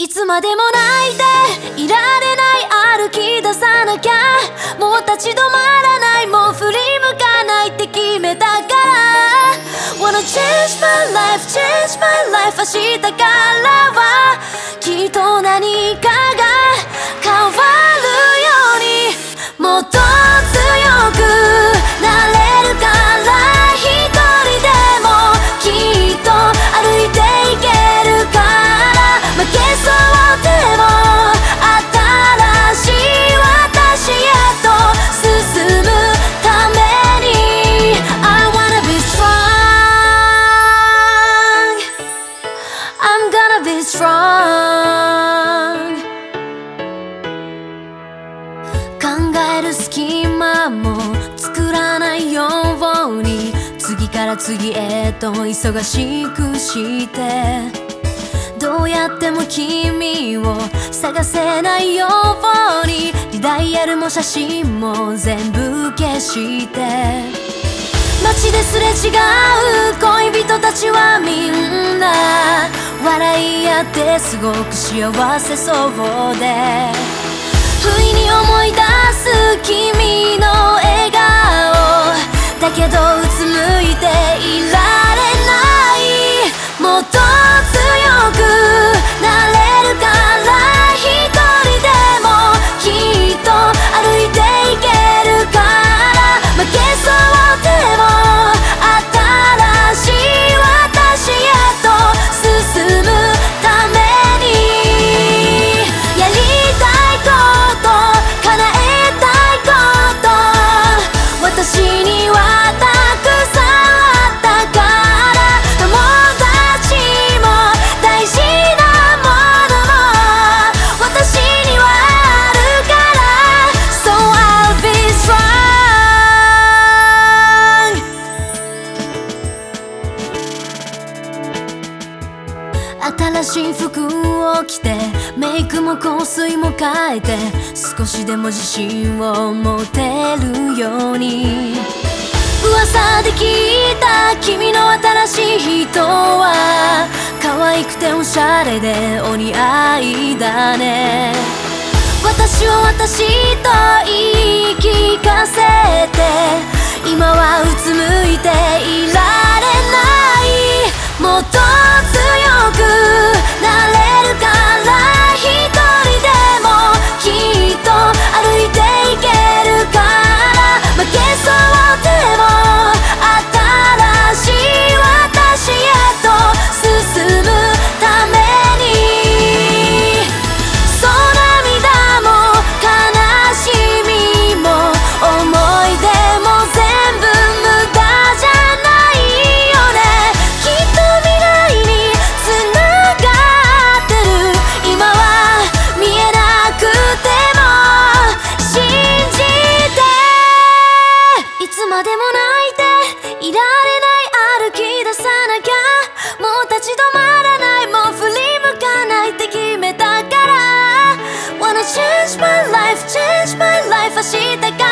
いつまでも泣いていられない歩き出さなきゃもう立ち止まらないもう振り向かないって決めたから。Wanna change my life change my life 明日からは。Be strong. 考える隙間も作らないように次から次へと忙しくして。どうやっても君を探せないようにリダイヤルも写真も全部消して。街ですれ違う恋人ってすごく幸せそうで不意に思い出す新しい服を着てメイクも香水も変えて少しでも自信を持てるように。噂で聞いた君の新しい人は可愛くておしゃれでお似合いだね。私を私と言い聞かせて今はうつむいていられ ти така.